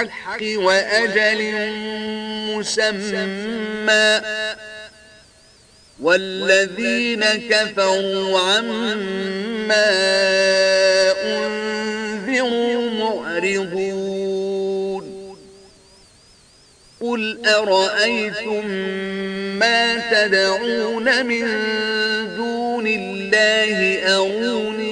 بالحق وأجل مسمى والذين كفروا عما أنذروا معرضون قل أرأيتم ما تدعون من دون الله أروني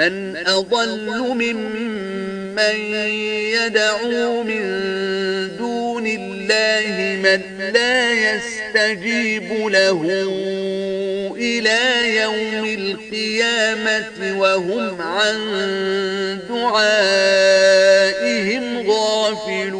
من أضل ممن يدعو من دون الله من لا يستجيب له إلى يوم القيامة وهم عن دعائهم غافلون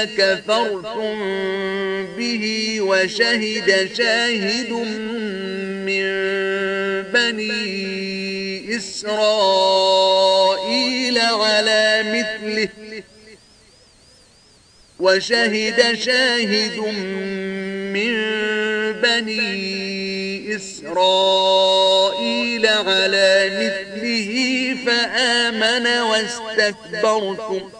بما كفرتم به وشهد شاهد من بني إسرائيل على مثله وشهد شاهد من بني إسرائيل على مثله فآمن واستكبرتم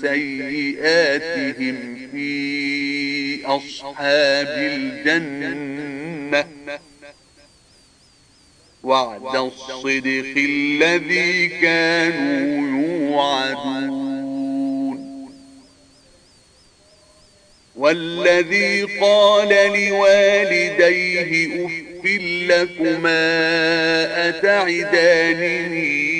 سيئاتهم في أصحاب الجنة. وعد الصدق الذي كانوا يوعدون. والذي قال لوالديه أفل لكما أتعدانني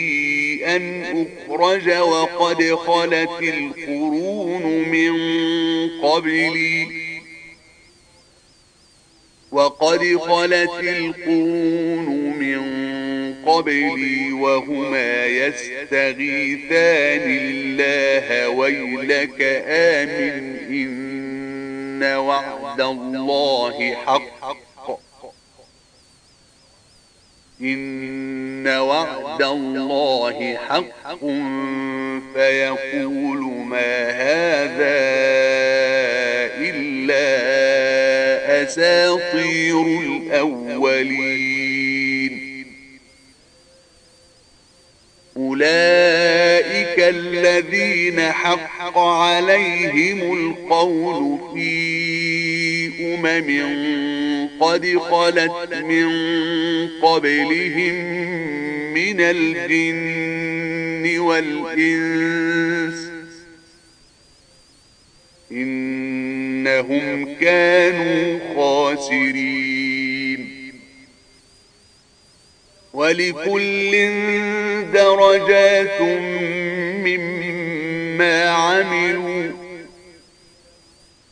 أن أخرج وقد خلت القرون من قبلي وقد خلت القرون من قبلي وهما يستغيثان الله ويلك آمن إن وعد الله حق. إن وعد الله حق فيقول ما هذا إلا أساطير الأولين. أولئك الذين حق عليهم القول في أمم قد خلت من قبلهم من الجن والإنس إنهم كانوا خاسرين ولكل درجات مما عملوا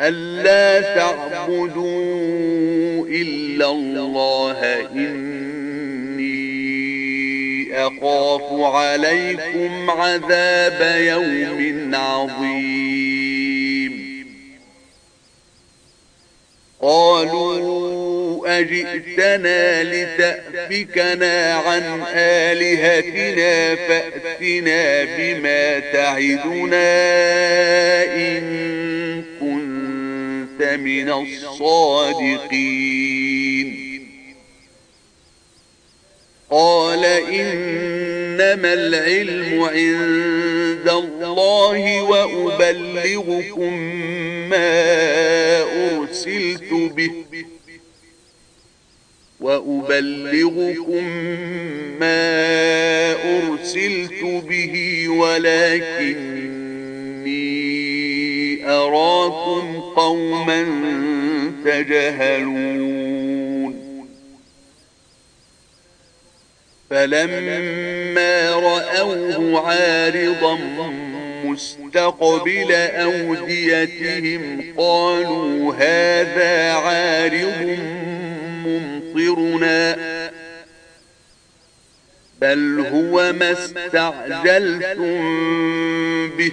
ألا تعبدوا إلا الله إني أخاف عليكم عذاب يوم عظيم قالوا أجئتنا لتأفكنا عن آلهتنا فأتنا بما تعدنا إن من الصادقين. قال إنما العلم عند الله وأبلغكم ما أرسلت به. وأبلغكم ما أرسلت به ولكني أراكم قوما تجهلون. فلما رأوه عارضا مستقبل أوديتهم قالوا هذا عارض ممطرنا. بل هو ما استعجلتم به.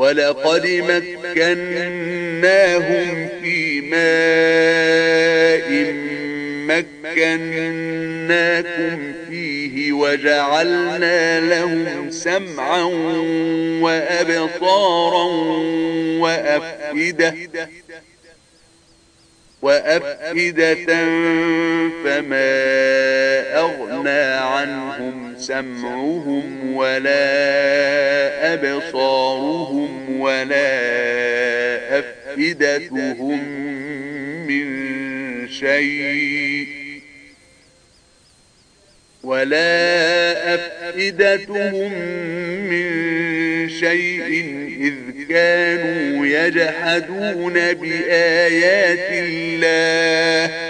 وَلَقَدْ مَكَّنَّاهُمْ فِي مَاءٍ مَكَّنَّاكُمْ فِيهِ وَجَعَلْنَا لَهُمْ سَمْعًا وَأَبْصَارًا وَأَفْئِدَةً وأفئدة فما أغنى عنهم سمعهم ولا أبصارهم ولا أفئدتهم من شيء ولا أفئدتهم من شيء إذ كانوا يجحدون بآيات الله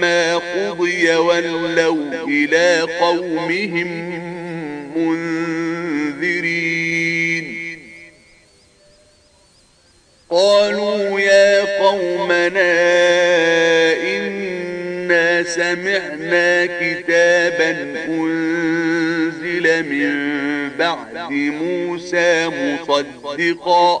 ما قضي ولوا إلى قومهم منذرين قالوا يا قومنا إنا سمعنا كتابا أنزل من بعد موسى مصدقا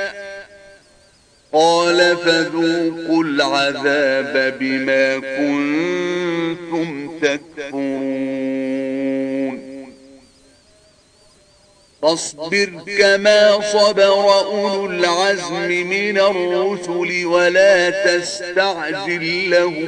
قال فذوقوا العذاب بما كنتم تكفرون. فاصبر كما صبر أولو العزم من الرسل ولا تستعجل لهم.